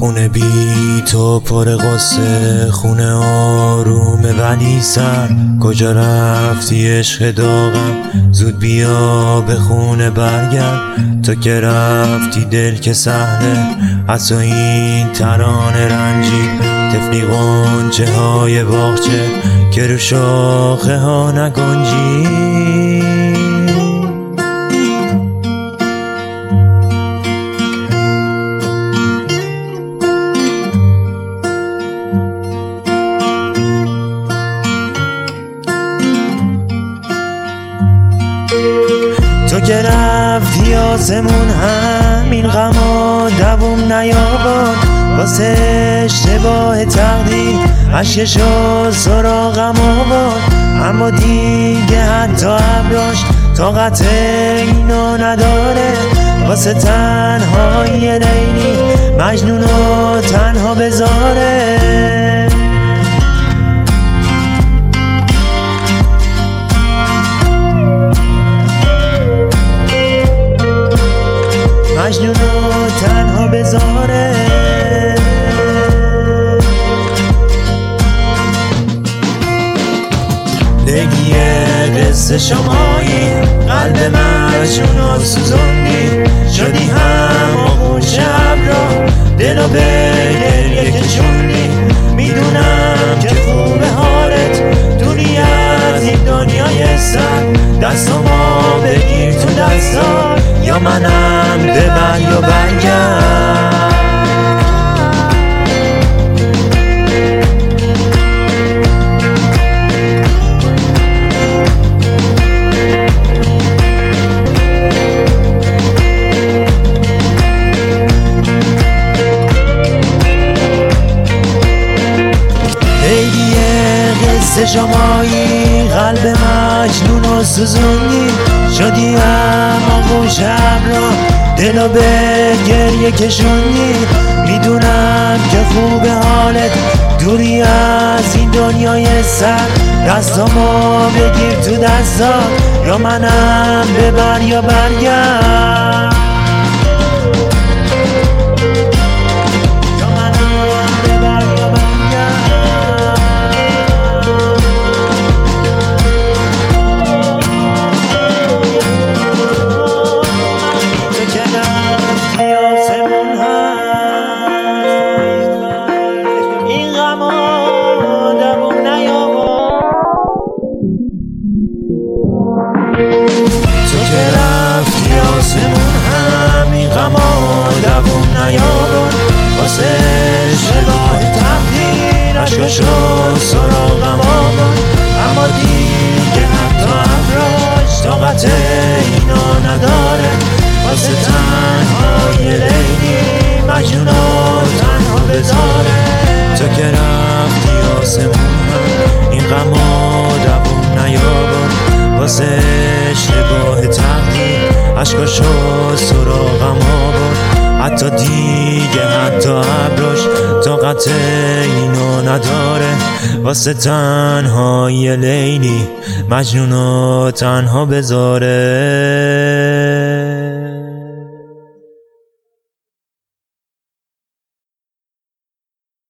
خونه بی تو پر قصه خونه آرومه ولی سر. کجا رفتی عشق داغم؟ زود بیا به خونه برگرد. تو که رفتی دل که سهله از این ترانه رنجی. تفلی قنچه های باغچه که رو شاخه ها نگنجی. تو که رفتی آسمون همین غما دوم نیاباد. واسه اشتباه تقدیر عشقشو سراغم آباد اما دیگه حتی عبراش طاقت اینو نداره. واسه تنهایی لیلی مجنونو تنها بذاره. تنها بذاره لیلی قصه شمایی قلب مجنون و سوزوندی شدی هم آغوش را دلو به گریه کشوندی می‌دونم که خوب حالت دونی از این دنیای سر. دستمو بگیر تو دستا یا منم قصه شمایی قلب مجنون و سوزونی شدی هم آغوش را دلو به گریه کشوندی. می‌دونم که خوب حالت دوری از این دنیای سر. دستامو بگیر تو دستا یا منم ببر یا برگرد. تقدیر عشقشو سراغم آورد اما دیگه حتی ابراش طاقت اینا نداره. واسه تنهای لیلی مجنونو تنها بذاره تو که رفتی آسمون این غم دوم نیاورد واسه اشتباه تقدیر عشقاشو سراغم آورد حتی دیگه حتی عبراش طاقت اینو نداره. واسه تنهای لیلی مجنونو تنها بذاره.